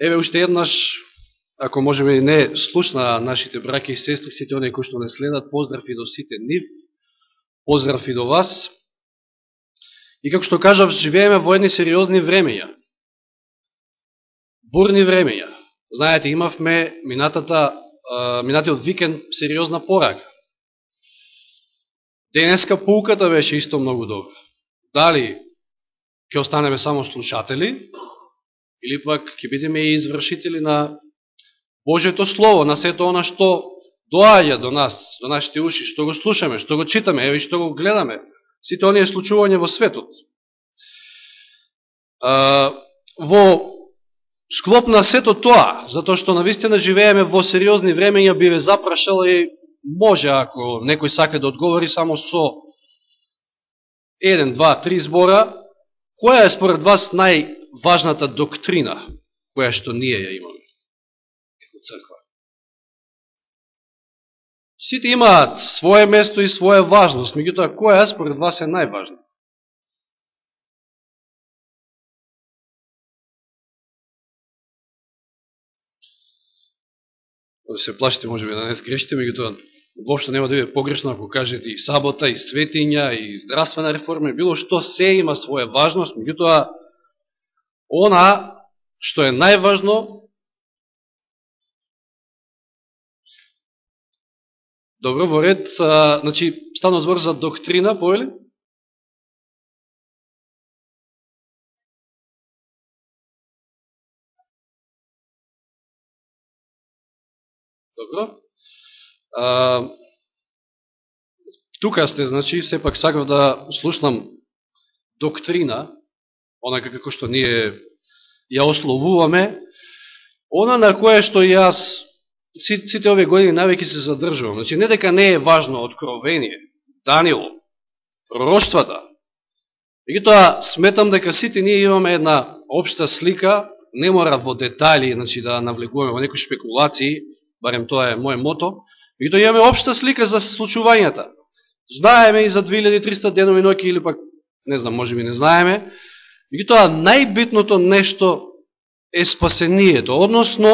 Еве уште еднаш, ако можеме не слушна нашите браки и сестри, сите оние кои што не следат, поздрав и до сите нив, поздрав и до вас. И како што кажав, живееме во едни сериозни времења. Бурни времења. Знаете, имавме минатата, минатиот викенд сериозна порака. Денеска пулката беше исто многу добра. Дали ќе останеме само слушатели, или пак ќе бидеме и извршители на Божето Слово, на сето она што доаѓа до нас, до нашите уши, што го слушаме, што го читаме, еви што го гледаме, сите оние случувања во светот. А, во склоп на сето тоа, затоа што навистина живееме во сериозни времења, би ве запрашал и може, ако некој сака да одговори само со еден, два, три збора, која е според вас нај важната доктрина која што ние ја имаме како црква. Сите имаат своје место и своја важност, меѓутоа која според вас е најважна? се плашите, може би, да не сгрешите, меѓутоа воопшто нема да биде погрешно ако кажете и сабота, и светиња, и здравствена реформа, било што се има своја важност, меѓутоа она што е најважно Добро, во ред, а, значи, стана збор за доктрина, поели? Добро. А, тука сте, значи, сепак сакав да слушнам доктрина, онака како што ние ја ословуваме, она на кое што јас сите овие години навеки се задржувам. Значи, не дека не е важно откровение, Данило, пророштвата. тоа сметам дека сите ние имаме една обшта слика, не мора во детали значи, да навлегуваме во некои спекулации, барем тоа е моје мото, тоа имаме обшта слика за случувањата. Знаеме и за 2300 денови ноќи или пак, не знам, може би не знаеме, Меѓутоа, најбитното нешто е спасението, односно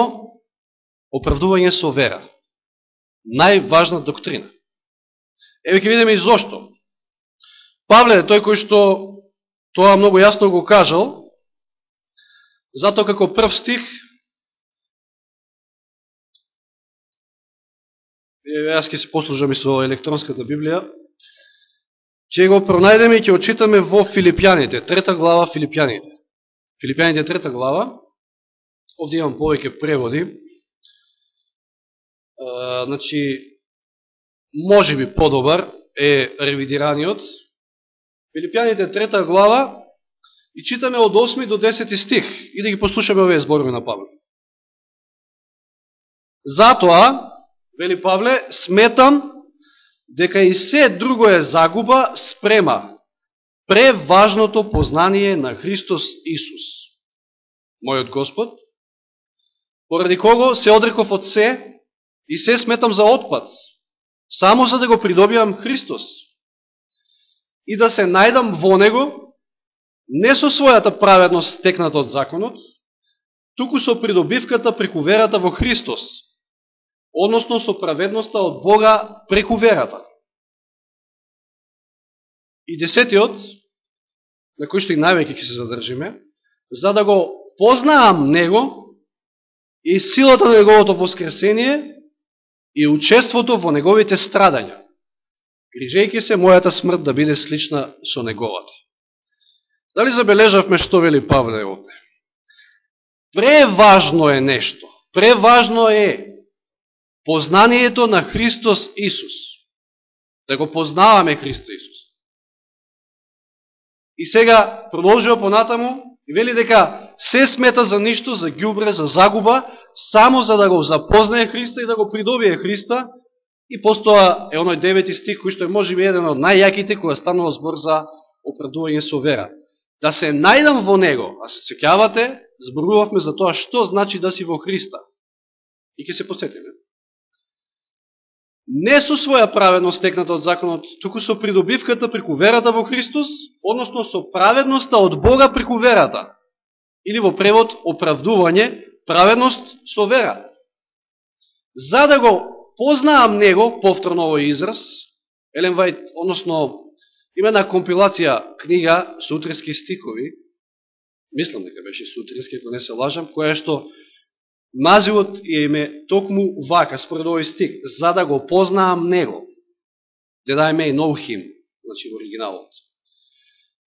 оправдување со вера. Најважна доктрина. Еве ќе видиме и зошто. Павле тој кој што тоа многу јасно го кажал, затоа како прв стих, јас ќе се послужам и со електронската Библија, ќе го пронајдеме и ќе очитаме во Филипјаните, трета глава Филипјаните. Филипјаните трета глава, овде имам повеќе преводи, а, значи, може би подобар е ревидираниот. Филипјаните трета глава и читаме од 8 до 10 стих и да ги послушаме овие зборови на Павле. Затоа, вели Павле, сметам дека и се друго е загуба спрема преважното познание на Христос Исус, мојот Господ, поради кого се одреков од се и се сметам за отпад, само за да го придобивам Христос и да се најдам во Него, не со својата праведност стекната од законот, туку со придобивката преку верата во Христос, односно со праведноста од Бога преку верата. И десетиот, на кој што и највеќе ќе се задржиме, за да го познаам Него и силата на Неговото воскресение и учеството во Неговите страдања, грижејќи се мојата смрт да биде слична со Неговата. Дали забележавме што вели Павле овде? Преважно е нешто. Преважно е познанието на Христос Исус. Да го познаваме Христос Исус. И сега продолжува понатаму и вели дека се смета за ништо, за гјубре, за загуба, само за да го запознае Христа и да го придобие Христа. И постоа е оној девети стих, кој што е може би еден од најјаките, која станува збор за оправдување со вера. Да се најдам во Него, а се секјавате, зборувавме за тоа што значи да си во Христа. И ќе се посетиме не со своја праведност текната од законот, туку со придобивката преку верата во Христос, односно со праведноста од Бога преку верата. Или во превод оправдување праведност со вера. За да го познаам него, повторно овој израз, Елен Вајт, односно, има една компилација книга Сутрински стихови, мислам дека беше Сутрински, ако не се лажам, која што називот е име токму вака, според овој стик, за да го познаам него. Деда име и know him, значи во оригиналот.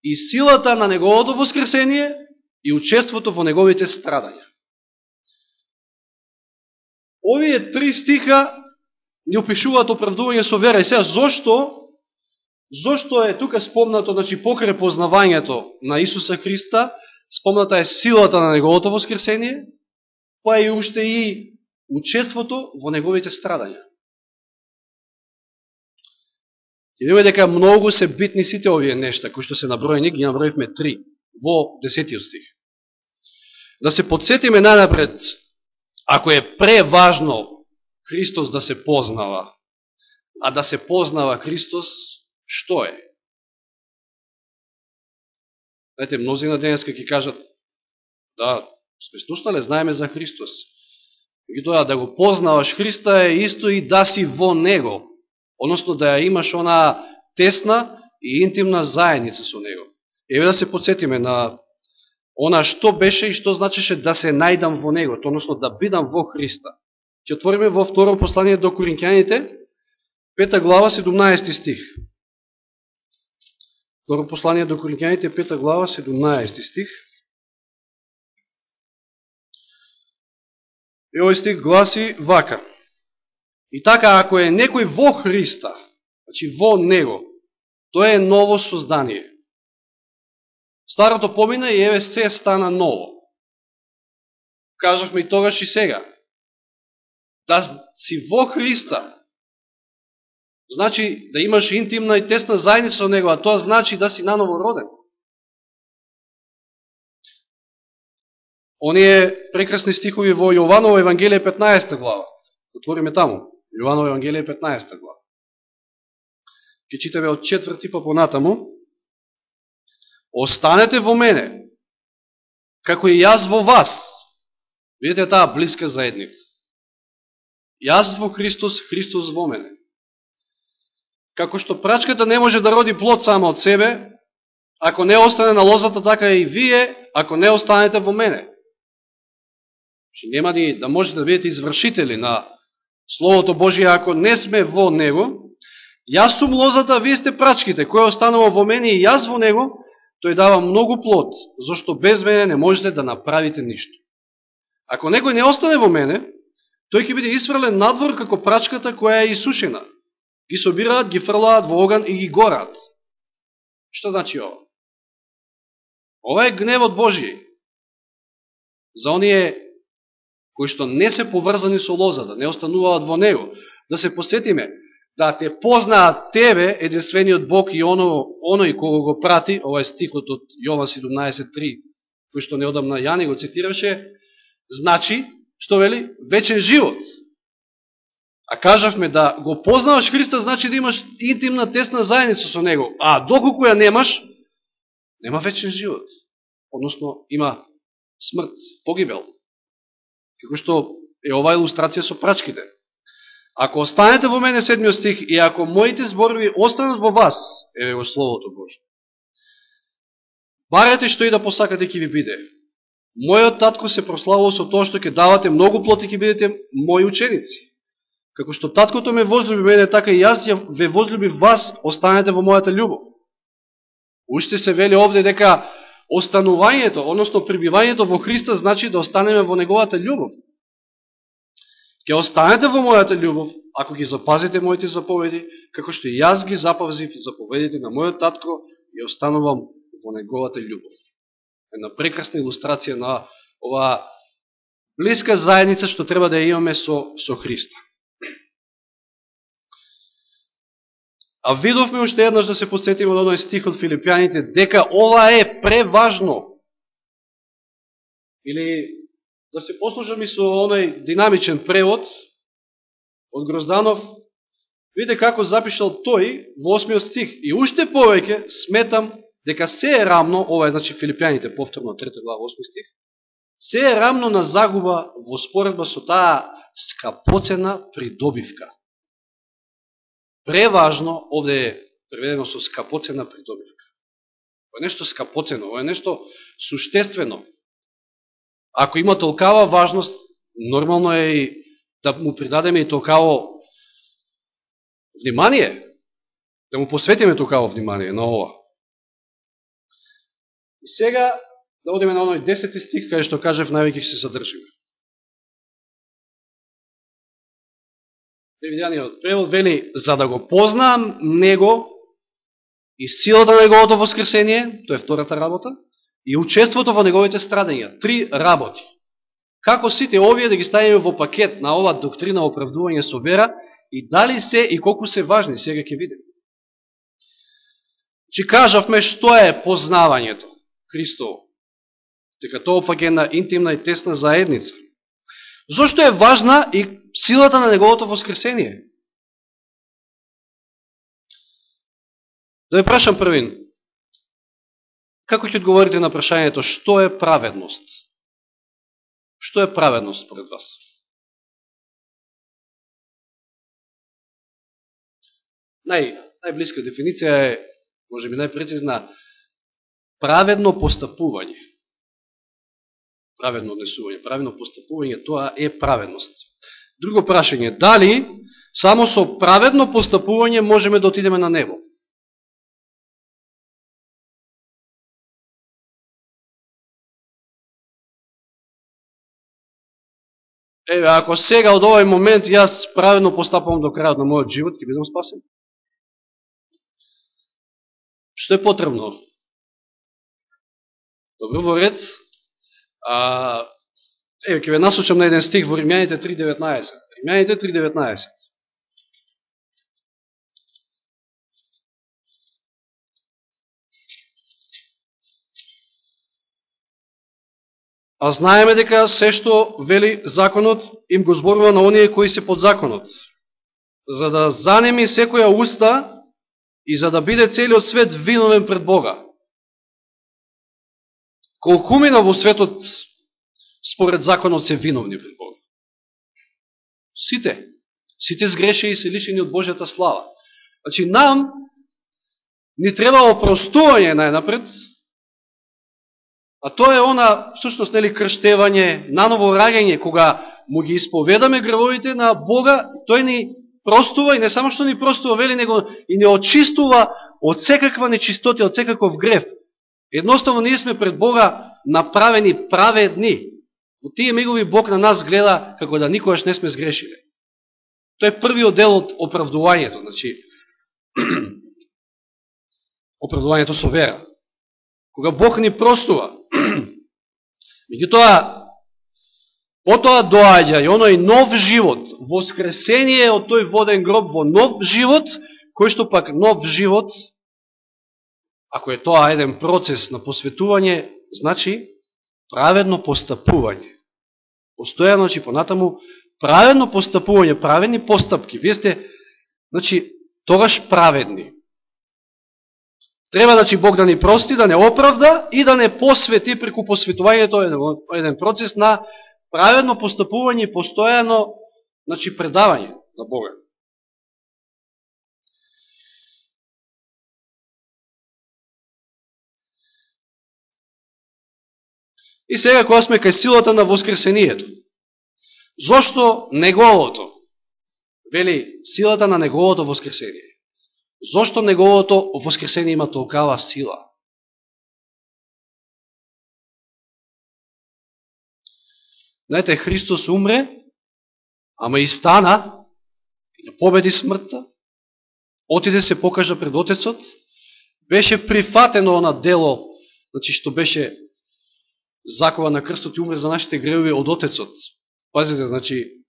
И силата на неговото воскресение и учеството во неговите страдања. Овие три стиха ни опишуваат оправдување со вера. И сега, зошто Зошто е тука спомнато, значи, покре познавањето на Исуса Христа, спомната е силата на Неговото воскресение, па и уште и учеството во Неговите страдања. Ќе видиме дека многу се битни сите овие нешта, кои што се наброени, ги наброивме три, во десетиот стих. Да се подсетиме најнапред, ако е преважно Христос да се познава, а да се познава Христос, што е? Знаете, мнози на денеска ќе кажат, да, сме слушнале, знаеме за Христос. И тоа да го познаваш Христа е исто и да си во Него. Односно да ја имаш она тесна и интимна заедница со Него. Еве да се подсетиме на она што беше и што значеше да се најдам во Него, односно да бидам во Христа. Ќе отвориме во второ послание до Коринќаните, пета глава, 17 стих. Второ послание до Коринќаните, пета глава, 17 стих. И овој стих гласи вака. И така, ако е некој во Христа, значи во Него, тоа е ново создание. Старото помина и еве се стана ново. Кажавме и тогаш и сега. Да си во Христа, Значи да имаш интимна и тесна заедница со него, а тоа значи да си наново роден. Оние прекрасни стихови во Јованово Евангелие 15 глава. Отвориме таму. Јованово Евангелие 15 глава. Ке читаме од четврти па понатаму. Останете во мене, како и јас во вас. Видите таа близка заедница. Јас во Христос, Христос во мене. Како што прачката не може да роди плод само од себе, ако не остане на лозата, така и вие, ако не останете во мене. Че нема ни да можете да бидете извршители на Словото Божие, ако не сме во Него. Јас сум лозата, вие сте прачките, кој останува во мене и јас во Него, тој дава многу плод, зашто без мене не можете да направите ништо. Ако некој не остане во мене, тој ќе биде исфрлен надвор како прачката која е исушена ги собираат, ги фрлаат во оган и ги горат. Што значи ова? Ова е гневот Божиј. За оние кои што не се поврзани со лозата, не остануваат во него. Да се посетиме, да те познаат тебе, единствениот Бог и оно, оној кого го прати, ова е стихот од Јован 17.3, кој што неодамна Јани го цитираше, значи, што вели, вечен живот. А кажавме да го познаваш Христа, значи да имаш интимна, тесна заедница со Него. А доколку ја немаш, нема вечен живот. Односно, има смрт, погибел. Како што е ова илустрација со прачките. Ако останете во мене седмиот стих и ако моите зборови останат во вас, еве го Словото Божие, барете што и да посакате ќе ви биде. Мојот татко се прославува со тоа што ќе давате многу плоти ќе бидете мои ученици. Како што таткото ме возлюби мене, така и јас ја ве возлюби вас, останете во мојата љубов. Уште се вели овде дека останувањето, односно прибивањето во Христа, значи да останеме во Неговата љубов. Ке останете во мојата љубов, ако ги запазите моите заповеди, како што и јас ги запазив заповедите на мојот татко и останувам во Неговата љубов. Една прекрасна илустрација на ова близка заедница што треба да ја имаме со, со Христа. А видовме уште еднаш да се посетиме од оној стих од Филипјаните, дека ова е преважно. Или да се послужам и со оној динамичен превод од Грозданов, виде како запишал тој во 8 стих. И уште повеќе сметам дека се е рамно, ова е значи Филипјаните, повторно 3 глава 8 стих, се е рамно на загуба во споредба со таа скапоцена придобивка. Преважно, овде е преведено со скапоцена придобивка. Ова е нешто скапоцено, ова е нешто суштествено. Ако има толкава важност, нормално е и да му придадеме и толкаво внимание, да му посветиме толкаво внимание на ова. И сега да одиме на оној 10 стих, кај што кажев, највеќе се задржиме. Преведениот превод вели, за да го познаам Него и силата на Неговото воскресение, тоа е втората работа, и учеството во Неговите страдања. Три работи. Како сите овие да ги ставиме во пакет на ова доктрина оправдување со вера и дали се и колку се важни, сега ќе видим. Че кажавме што е познавањето Христово. Дека тоа пак е на интимна и тесна заедница. Зошто е важна и силата на Неговото воскресение? Да ви прашам првин, како ќе одговорите на прашањето што е праведност? Што е праведност според вас? Нај, најблиска дефиниција е, може би најпрецизна, праведно постапување праведно однесување, праведно постапување, тоа е праведност. Друго прашање, дали само со праведно постапување можеме да отидеме на небо? Еве, ако сега од овој момент јас праведно постапувам до крајот на мојот живот, ќе бидам спасен? Што е потребно? Добро, во ред, А, еве, ќе ве насочам на еден стих во Римјаните 3.19. Римјаните 3.19. А знаеме дека се што вели законот им го зборува на оние кои се под законот, за да занеми секоја уста и за да биде целиот свет виновен пред Бога. Колкумина во светот според законот се виновни пред Бога? Сите. Сите сгреше и се лишени од Божјата слава. Значи, нам ни треба опростување најнапред, а тоа е она, всушност, нели, крштевање, наново раѓање, кога му ги исповедаме гревовите на Бога, тој ни простува и не само што ни простува, вели, него и не очистува од секаква нечистоти, од секаков грев. Едноставно ние сме пред Бога направени праведни. Во тие мигови Бог на нас гледа како да никогаш не сме сгрешили. Тоа е првиот дел од оправдувањето, значи оправдувањето со вера. Кога Бог ни простува, меѓутоа потоа доаѓа и оној нов живот, воскресение од тој воден гроб во нов живот, кој што пак нов живот ако е тоа еден процес на посветување, значи праведно постапување. Постојано, значи понатаму, праведно постапување, праведни постапки. Вие сте, значи, тогаш праведни. Треба, значи, Бог да ни прости, да не оправда и да не посвети преку посветувањето еден процес на праведно постапување и постојано, значи, предавање на Бога. И сега кога сме кај силата на воскресението. Зошто неговото? Вели, силата на неговото воскресение. Зошто неговото воскресение има толкава сила? Знаете, Христос умре, ама и стана, и победи смртта, отиде се покажа пред Отецот, беше прифатено на дело, значи што беше закова на крстот и умре за нашите гревови од Отецот. Пазите, значи,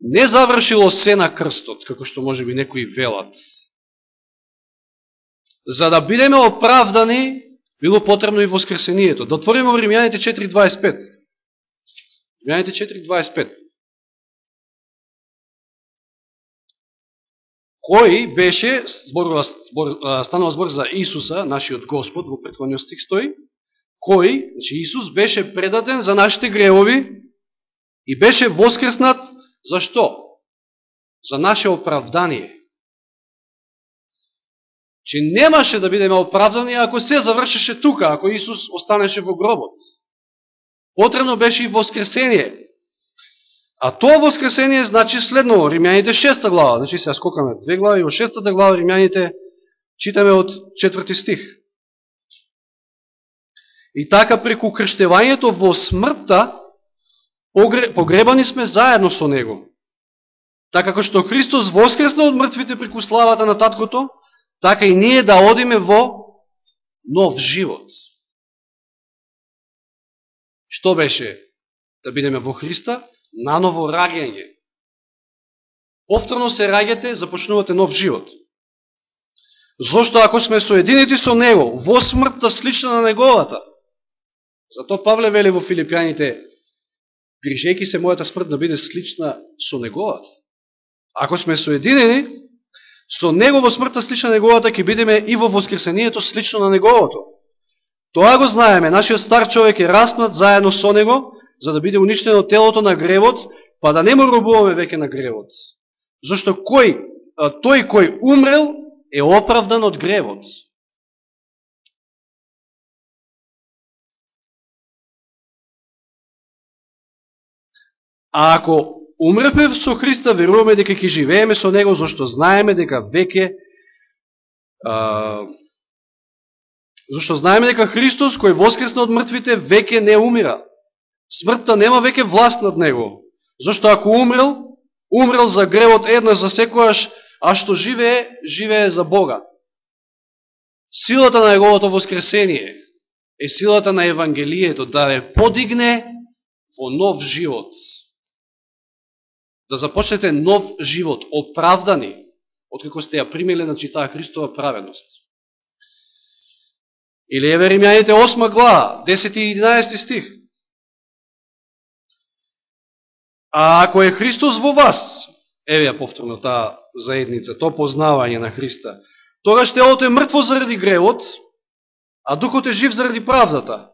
не завршило се на крстот, како што може би некои велат. За да бидеме оправдани, било потребно и воскресението. Да отвориме во Римјаните 4.25. Римјаните 4.25. Кој беше, збор, збор, станува збор за Исуса, нашиот Господ, во предходниот стих стои, кој, значи Исус, беше предаден за нашите гревови и беше воскреснат за што? За наше оправдание. Че немаше да бидеме оправдани ако се завршеше тука, ако Исус останеше во гробот. Потребно беше и воскресение. А тоа воскресение значи следно, Римјаните 6 глава, значи сега скокаме две глави, во 6 глава Римјаните читаме од 4 стих. И така преку крштевањето во смртта погребани сме заедно со Него. Така како што Христос воскресна од мртвите преку славата на Таткото, така и ние да одиме во нов живот. Што беше да бидеме во Христа? Наново раѓање. Повторно се раѓате, започнувате нов живот. Зошто ако сме соединети со Него, во смртта слична на Неговата, зато Павле вели во Филипјаните, грижејки се мојата смрт да биде слична со Неговата. Ако сме соединени, со Него во смртта слична Неговата, ќе бидеме и во воскресението слично на Неговото. Тоа го знаеме, нашиот стар човек е распнат заедно со него, за да биде уништено телото на гревот, па да не морубуваме веќе на гревот. Зошто кој, тој кој умрел е оправдан од гревот. А ако умревме со Христа, веруваме дека ќе живееме со Него, зашто знаеме дека веќе а, Зашто знаеме дека Христос, кој воскресна од мртвите, веќе не умира. Смртта нема веќе власт над него. Зашто ако умрел, умрел за гревот една за секојаш, а што живее, живее за Бога. Силата на неговото воскресение е силата на Евангелието да ве подигне во нов живот. Да започнете нов живот, оправдани, откако сте ја примели на читаа Христова праведност. Или еве Римјаните 8 глава, 10 и 11 стих. А ако е Христос во вас, еве ја повторно таа заедница, то познавање на Христа, тогаш телото е мртво заради гревот, а духот е жив заради правдата.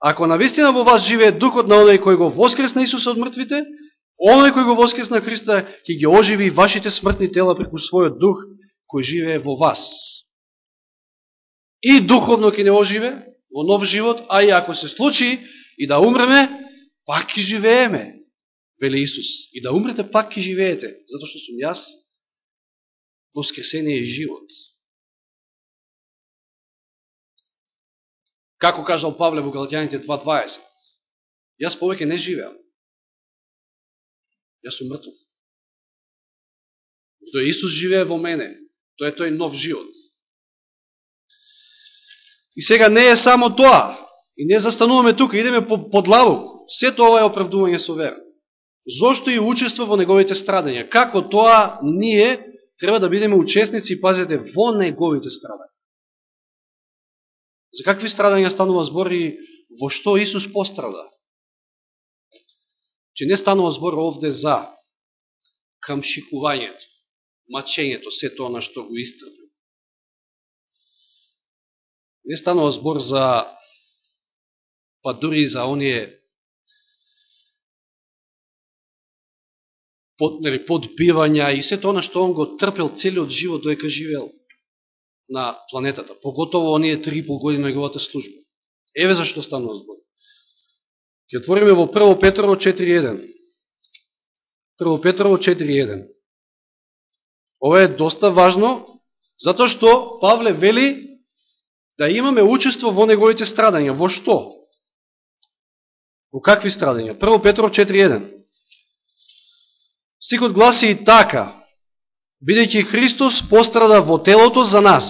Ако навистина во вас живее духот на оној кој го воскресна Исуса од мртвите, оној кој го воскресна Христа ќе ги оживи вашите смртни тела преку својот дух кој живее во вас и духовно ќе не оживе во нов живот, а и ако се случи и да умреме, пак ќе живееме, вели Исус. И да умрете, пак ќе живеете, затоа што сум јас воскресение и живот. Како кажал Павле во Галатјаните 2.20, јас повеќе не живеам. Јас сум мртов. Тоа Исус живее во мене. Тоа е тој нов живот. И сега не е само тоа. И не застануваме тука, идеме по, подлабок. Сето ова е оправдување со вера. Зошто и учество во неговите страдања? Како тоа ние треба да бидеме учесници и пазете во неговите страдања? За какви страдања станува збор и во што Исус пострада? Че не станува збор овде за камшикувањето, мачењето, се тоа на што го истрпи. Не станува збор за, па дури за оние под, нели, подбивања и се тоа на што он го трпел целиот живот доека живеел на планетата. Поготово оние три пол години неговата служба. Еве зашто станува збор. Ке отвориме во 1 Петрово 4.1. 1 Петрово 4.1. Ова е доста важно, затоа што Павле вели да имаме учество во неговите страдања. Во што? Во какви страдања? Прво Петрово 4.1. Стикот гласи и така, бидејќи Христос пострада во телото за нас.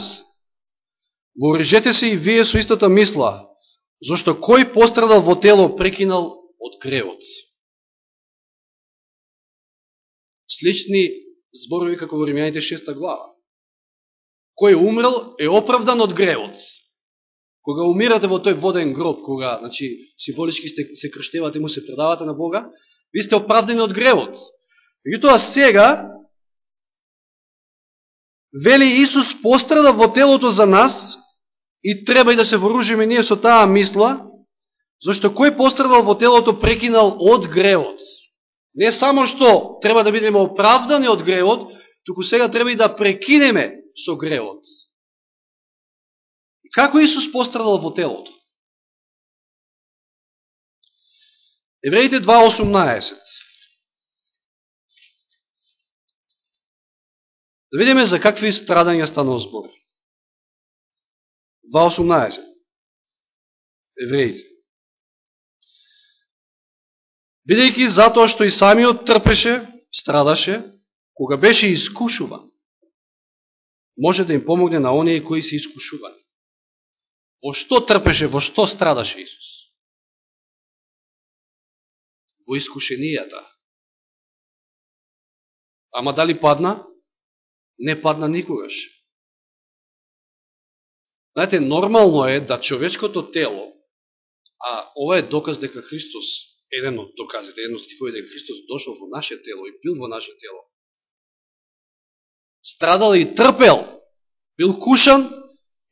Воорежете се и вие со истата мисла, зошто кој пострадал во тело прекинал од гревот. Слични зборови како во Римјаните 6 глава. Кој умрел е оправдан од гревот. Кога умирате во тој воден гроб, кога, значи, символички сте, се крштевате, му се предавате на Бога, ви сте оправдани од гревот. тоа сега, вели Исус пострада во телото за нас и треба и да се вооружиме ние со таа мисла, Зашто кој пострадал во телото прекинал од гревот. Не само што треба да бидеме оправдани од гревот, туку сега треба и да прекинеме со гревот. И како Исус пострадал во телото? Евреите 2.18 Да видиме за какви страдања станува збор. 2.18 Евреите Бидејќи затоа што и самиот трпеше, страдаше, кога беше искушуван, може да им помогне на оние кои се искушувани. Во што трпеше, во што страдаше Исус? Во искушенијата. Ама дали падна? Не падна никогаш. Знаете, нормално е да човечкото тело, а ова е доказ дека Христос еден од доказите, еден од стихови дека Христос дошол во наше тело и бил во наше тело. Страдал и трпел, бил кушан,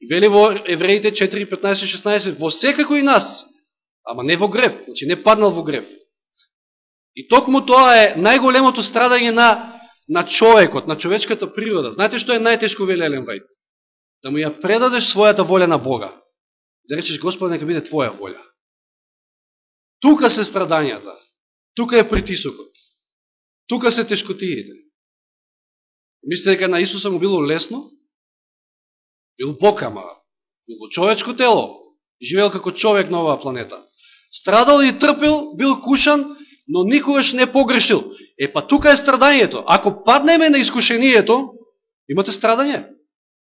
и вели во Евреите 4, 15, 16, во секако и нас, ама не во греф, значи не паднал во греф. И токму тоа е најголемото страдање на, на човекот, на човечката природа. Знаете што е најтешко, вели Елен Вајт? Да му ја предадеш својата воља на Бога. Да речеш, Господ, нека биде Твоја воља. Тука се страдањата. Тука е притисокот. Тука се тешкотиите. Мислите дека на Исуса му било лесно? Бил Бог, ама бил во човечко тело. Живеел како човек на оваа планета. Страдал и трпел, бил кушан, но никогаш не погрешил. Е, па тука е страдањето. Ако паднеме на искушението, имате страдање.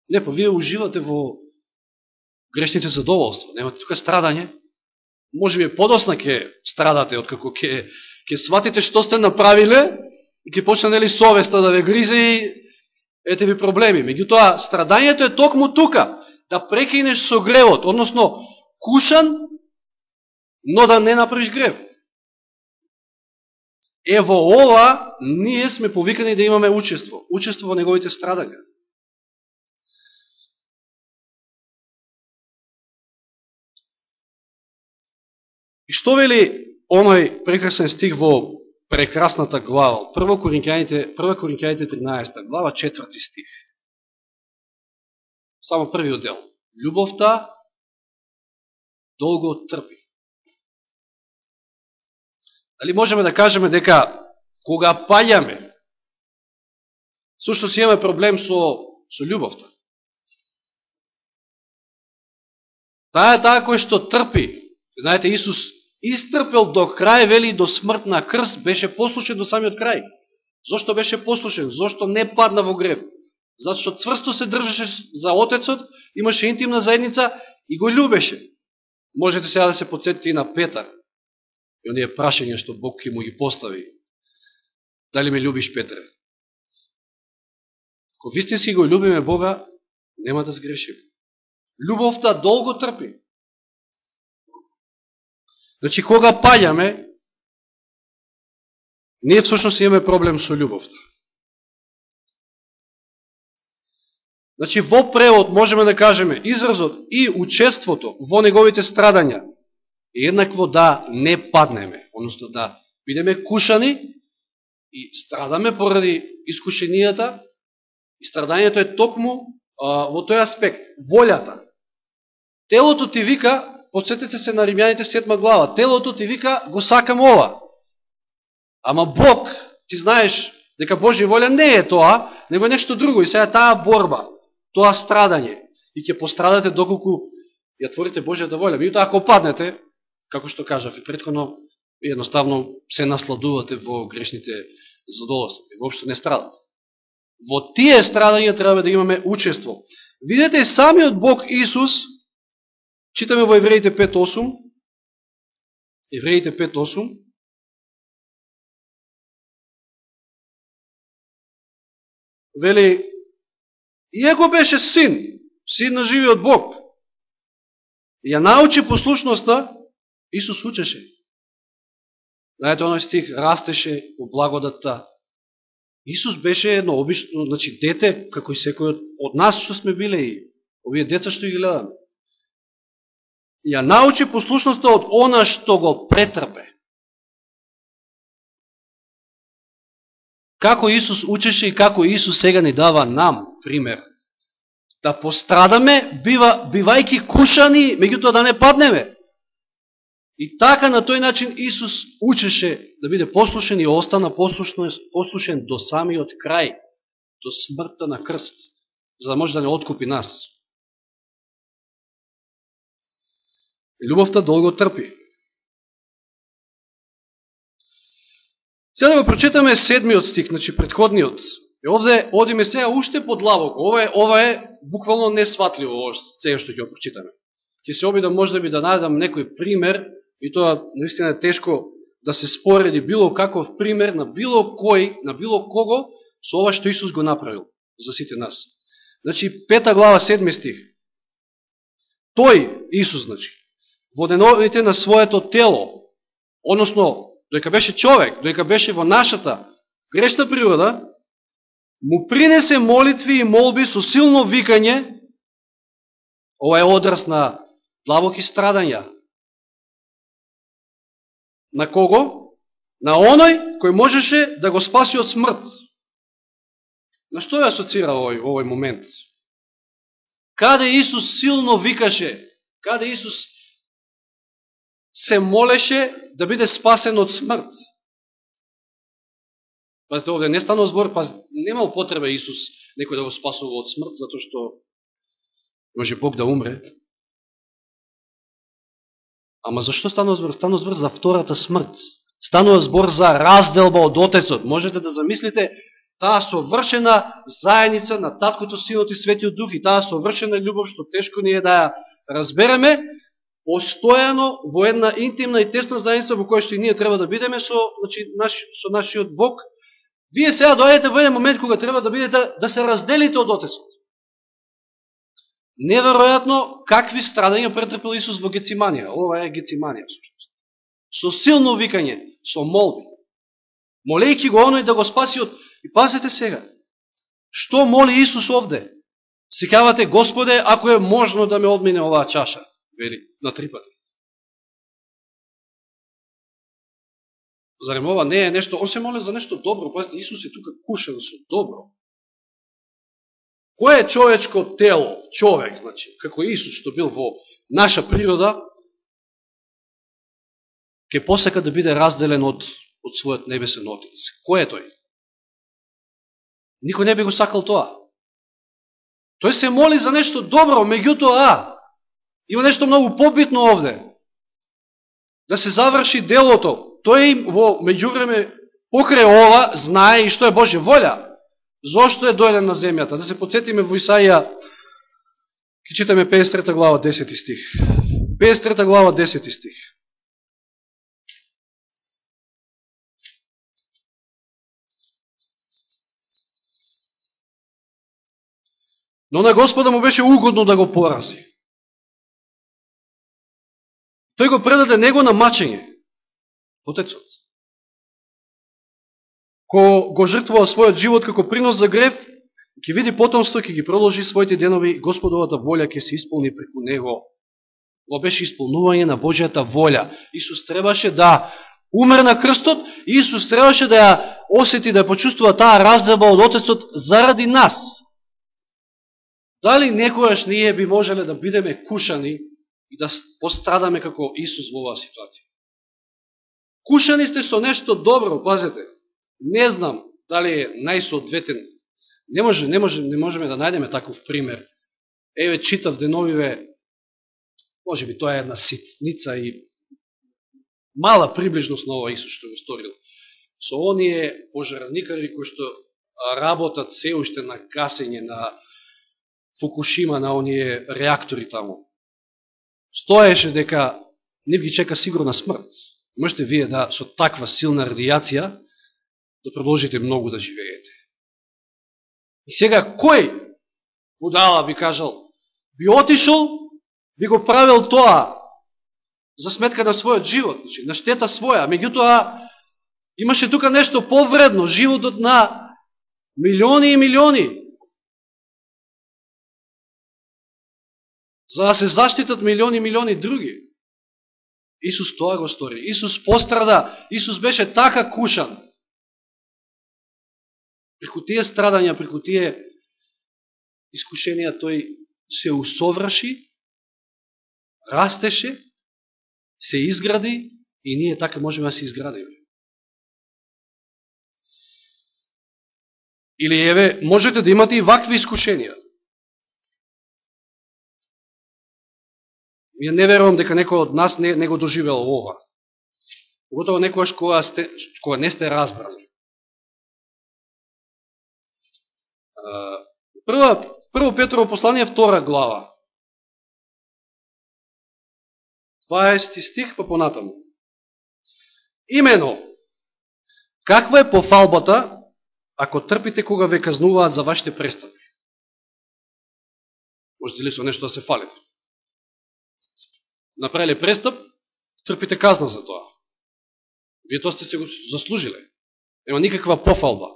Не, па вие уживате во грешните задоволства. Немате тука страдање може би подосна ќе страдате, откако ќе, ќе сватите што сте направиле и ќе почне нели совеста да ве гризе и ете ви проблеми. Меѓутоа, страдањето е токму тука, да прекинеш со гревот, односно, кушан, но да не направиш грев. Ево ова, ние сме повикани да имаме учество, учество во неговите страдања. И што вели оној прекрасен стих во прекрасната глава, 1 Коринќаните, 1 Коринќаните 13 глава, 4 стих. Само првиот дел. Любовта долго трпи. Дали можеме да кажеме дека кога паѓаме, сушто си имаме проблем со, со любовта. Таа е таа кој што трпи. Знаете, Исус Истрпел до крај, вели, до смрт на крст, беше послушен до самиот крај. Зошто беше послушен? Зошто не падна во грев? Зато што цврсто се држеше за Отецот, имаше интимна заедница и го љубеше. Можете сега да се подсетите и на Петар. И оние прашања што Бог ќе му ги постави. Дали ме љубиш Петре? Ако вистински го љубиме Бога, нема да сгрешим. Любовта долго трпи. Значи, кога паѓаме, ние всушност имаме проблем со љубовта. Значи, во превод можеме да кажеме изразот и учеството во неговите страдања е еднакво да не паднеме, односно да бидеме кушани и страдаме поради искушенијата и страдањето е токму а, во тој аспект, волјата. Телото ти вика подсетете се на Римјаните седма глава, телото ти вика, го сакам ова. Ама Бог, ти знаеш дека Божја волја не е тоа, него е нешто друго. И сега таа борба, тоа страдање, и ќе пострадате доколку ја творите Божјата волја. Меѓутоа, ако паднете, како што кажав и предходно, едноставно се насладувате во грешните задоволства. И воопшто не страдате. Во тие страдања треба да имаме учество. Видете, самиот Бог Исус Читаме во Евреите 5.8. Евреите 5.8. Вели, иако беше син, син на живиот Бог, ја научи послушноста, Исус учеше. Знаете, оној стих, растеше во благодатта. Исус беше едно обично, значи, дете, како и секој од нас што сме биле и овие деца што ги гледаме ја научи послушноста од она што го претрпе. Како Исус учеше и како Исус сега ни дава нам пример. Да пострадаме, бива, бивајки кушани, меѓутоа да не паднеме. И така на тој начин Исус учеше да биде послушен и остана послушен до самиот крај, до смртта на крст, за да може да не откупи нас. Любовта долго трпи. Сега да го прочитаме седмиот стих, значи предходниот. И овде одиме сега уште подлабоко. Ова е, ова е буквално несватливо, ова сега што ќе го прочитаме. Ќе се обидам може да би да најдам некој пример, и тоа наистина е тешко да се спореди било каков пример на било кој, на било кого, со ова што Исус го направил за сите нас. Значи, пета глава, седми стих. Тој, Исус, значи, во деновите на своето тело, односно, дојка беше човек, дојка беше во нашата грешна природа, му принесе молитви и молби со силно викање, ова е одраз на длабоки страдања. На кого? На оној кој можеше да го спаси од смрт. На што ја асоцира овој, овој момент? Каде Исус силно викаше, каде Исус се молеше да биде спасен од смрт. Пазите, овде не станува збор, паз, немал потреба Исус некој да го спасува од смрт, затоа што може Бог да умре. Ама зашто станува збор? Станува збор за втората смрт. Станува збор за разделба од Отецот. Можете да замислите таа совршена заедница на Таткото, Синот и Светиот Дух и таа совршена љубов, што тешко ни е да ја разбереме, постојано во една интимна и тесна заедница во која што и ние треба да бидеме со, значи, наш, со нашиот Бог, вие сега дојдете во еден момент кога треба да бидете да се разделите од Отецот. Неверојатно какви страдања претрпел Исус во Гециманија. Ова е Гециманија, всушност. Со силно викање, со молби. Молејќи го оној да го спаси од... И пазете сега, што моли Исус овде? Секавате, Господе, ако е можно да ме одмине оваа чаша вели, на три пати. Зарем ова не е нешто, он се моле за нешто добро, пазите, Исус е тука кушен со добро. Кој е човечко тело, човек, значи, како Исус што бил во наша природа, ќе посека да биде разделен од, од својот небесен Отец. Кој е тој? Никој не би го сакал тоа. Тој се моли за нешто добро, меѓутоа, Има нешто многу побитно овде. Да се заврши делото. Тој во меѓувреме покрај ова знае и што е Божја волја. Зошто е дојден на земјата? Да се подсетиме во Исаија, ќе читаме 53 глава 10 стих. 53 глава 10 стих. Но на Господа му беше угодно да го порази. Тој го предаде него на мачење. Отецот. Ко го жртвува својот живот како принос за грев, ќе види потомство, ќе ги продолжи своите денови, Господовата волја ќе се исполни преку него. Ова беше исполнување на Божијата волја. Исус требаше да умре на крстот, Исус требаше да ја осети, да ја почувствува таа раздеба од Отецот заради нас. Дали некојаш ние би можеле да бидеме кушани и да пострадаме како Исус во оваа ситуација. Кушани сте со нешто добро, пазете. Не знам дали е најсоодветен. Не може, не може, не можеме да најдеме таков пример. Еве читав деновиве, може би тоа е една ситница и мала приближност на ова Исус што го сторил. Со оние пожарникари кои што работат се уште на гасење на Фукушима, на оние реактори таму стоеше дека нив ги чека сигурна смрт. Можете вие да со таква силна радијација да продолжите многу да живеете. И сега кој будала би кажал, би отишол, би го правил тоа за сметка на својот живот, значи, на штета своја. Меѓутоа, имаше тука нешто повредно, животот на милиони и милиони за да се заштитат милиони милиони други. Исус тоа го стори. Исус пострада. Исус беше така кушан. Преку тие страдања, преку тие искушенија, тој се усоврши, растеше, се изгради и ние така можеме да се изградиме. Или еве, можете да имате и вакви искушенија. Ја не верувам дека некој од нас не, не го доживел ова. Готово некојаш кога, сте, кога не сте разбрали. Прво, прво Петрово послание, втора глава. 20 стих, па понатаму. Имено, каква е пофалбата ако трпите кога ве казнуваат за вашите престапи? Можете ли со нешто да се фалите? Направиле престап, трпите казна за тоа. Вие тоа сте се го заслужиле. Нема никаква пофалба.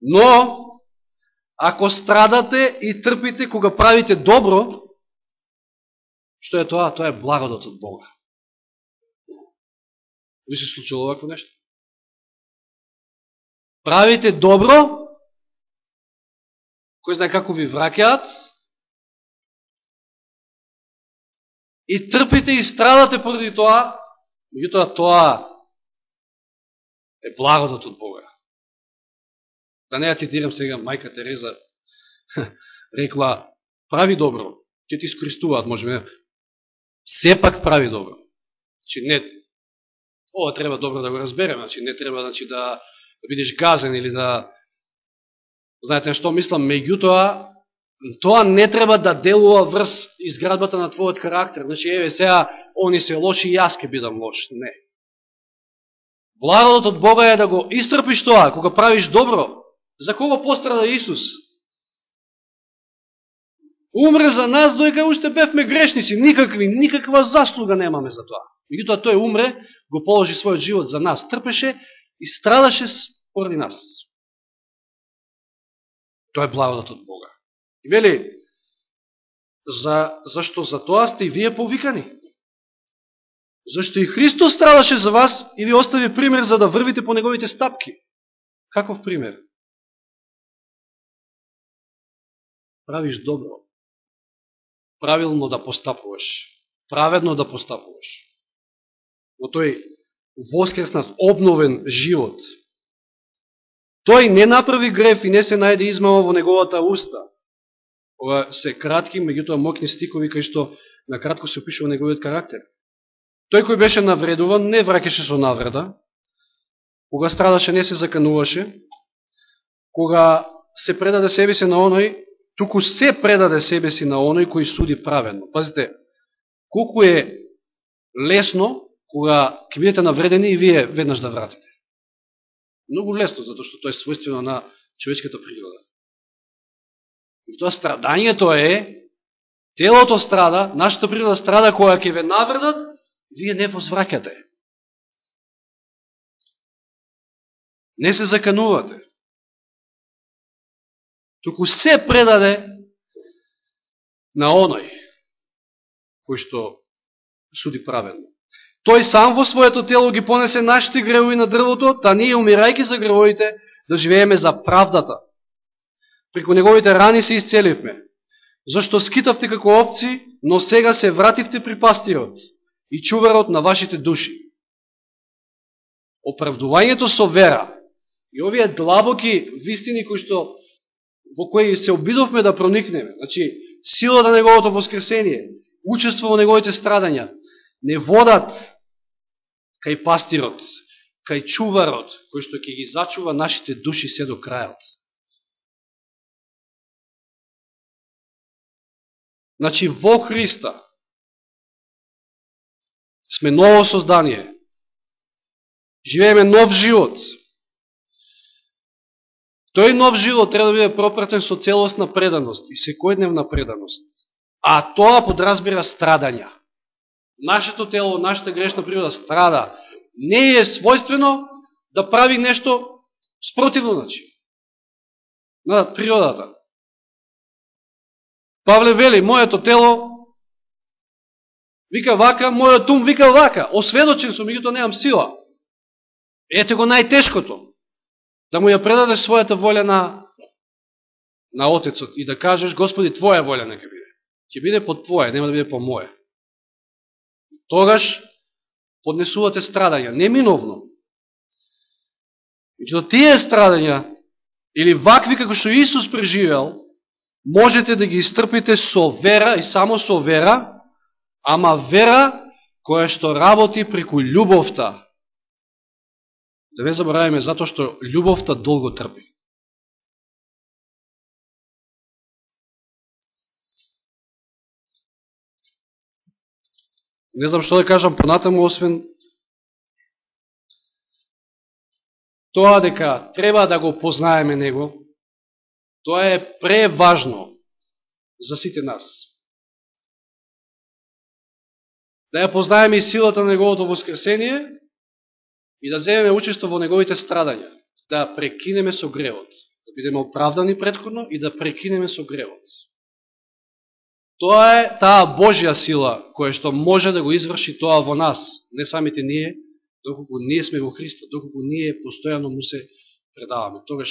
Но, ако страдате и трпите кога правите добро, што е тоа? Тоа е благодот од Бога. Ви се случило овакво нешто? Правите добро, кој знае како ви вракеат, и трпите и страдате поради тоа, меѓутоа тоа е благодот од Бога. Да не ја цитирам сега, мајка Тереза рекла, прави добро, ќе ти искористуваат, можеме, сепак прави добро. Значи, не, ова треба добро да го разбереме, значи, не треба значи, да, да бидеш газен или да, знаете што мислам, меѓутоа, тоа не треба да делува врз изградбата на твојот карактер. Значи, еве, сега, они се лоши, јас ке бидам лош. Не. Благодот од Бога е да го истрпиш тоа, кога правиш добро, За кого пострада Исус? Умре за нас, дојка уште бевме грешници. Никакви, никаква заслуга немаме за тоа. Меѓутоа тој умре, го положи својот живот за нас, трпеше и страдаше поради нас. Тоа е благодат од Бога. И вели, за, зашто за тоа сте и вие повикани? Зашто и Христос страдаше за вас и ви остави пример за да врвите по неговите стапки. Каков пример? правиш добро, правилно да постапуваш, праведно да постапуваш. Во тој воскреснат, обновен живот. Тој не направи греф и не се најде измама во неговата уста. Ова се кратки, меѓутоа мокни стикови, кај што на кратко се опишува неговиот карактер. Тој кој беше навредуван, не враќаше со навреда, кога страдаше, не се закануваше, кога се предаде себе си на оној туку се предаде себе си на оној кој суди праведно. Пазите, колку е лесно кога ќе бидете навредени и вие веднаш да вратите. Многу лесно, затоа што тоа е свойствено на човечката природа. И тоа страдањето е, телото страда, нашата природа страда која ќе ве навредат, вие не возвраќате. Не се заканувате туку се предаде на оној кој што суди праведно. Тој сам во своето тело ги понесе нашите гревови на дрвото, та ние, умирајки за гревовите, да живееме за правдата преку неговите рани се исцеливме. Зашто скитавте како овци, но сега се вративте при пастирот и чуварот на вашите души. Оправдувањето со вера и овие длабоки вистини кои што во кои се обидовме да проникнеме, значи, силата на неговото воскресение, учество во неговите страдања, не водат кај пастирот, кај чуварот, кој што ќе ги зачува нашите души се до крајот. Значи, во Христа сме ново создание, живееме нов живот, Тој нов живот треба да биде пропратен со целосна преданост и секојдневна преданост. А тоа подразбира страдања. Нашето тело, нашата грешна природа страда. Не е својствено да прави нешто спротивно начин на природата. Павле вели, моето тело вика вака, мојот ум вика вака, осведочен сум, меѓуто немам сила. Ете го најтешкото, да му ја предадеш својата волја на, на Отецот и да кажеш, Господи, Твоја волја нека биде. Ќе биде по Твоја, нема да биде по Моја. Тогаш поднесувате страдања, неминовно. Меѓуто тие страдања, или вакви како што Исус преживел, можете да ги истрпите со вера и само со вера, ама вера која што работи преку љубовта. Да не забораваме, затоа што љубовта долго трпи. Не знам што да кажам понатаму, освен тоа дека треба да го познаеме него, тоа е преважно за сите нас. Да ја познаеме и силата на неговото воскресение и да земеме учество во неговите страдања, да прекинеме со гревот, да бидеме оправдани предходно и да прекинеме со гревот. Тоа е таа Божја сила која што може да го изврши тоа во нас, не самите ние, доколку ние сме во Христа, доколку ние постојано му се предаваме. Тогаш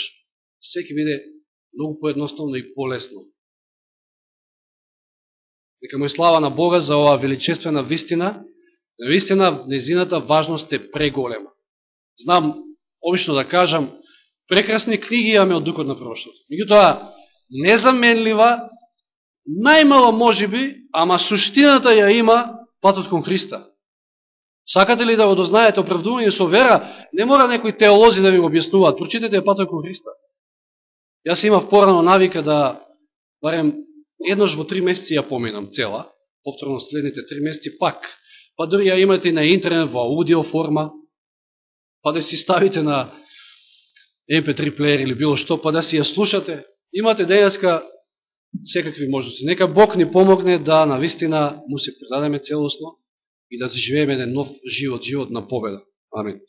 секи биде многу поедноставно и полесно. Нека му е слава на Бога за оваа величествена вистина, вистина незината важност е преголема. Знам, обично да кажам, прекрасни книги имаме од Духот на прошлото. Меѓутоа, незаменлива, најмало може би, ама суштината ја има патот кон Христа. Сакате ли да го дознаете оправдување со вера, не мора некои теолози да ви го објаснуваат. Прочитете патот кон Христа. Јас имав порано навика да, барем еднаш во три месеци ја поминам цела, повторно следните три месеци пак. Па дори ја имате на интернет во аудио форма, па да си ставите на MP3 плеер или било што, па да си ја слушате. Имате денеска секакви можности. Нека Бог ни помогне да навистина му се предадеме целосно и да заживееме еден нов живот, живот на победа. Амин.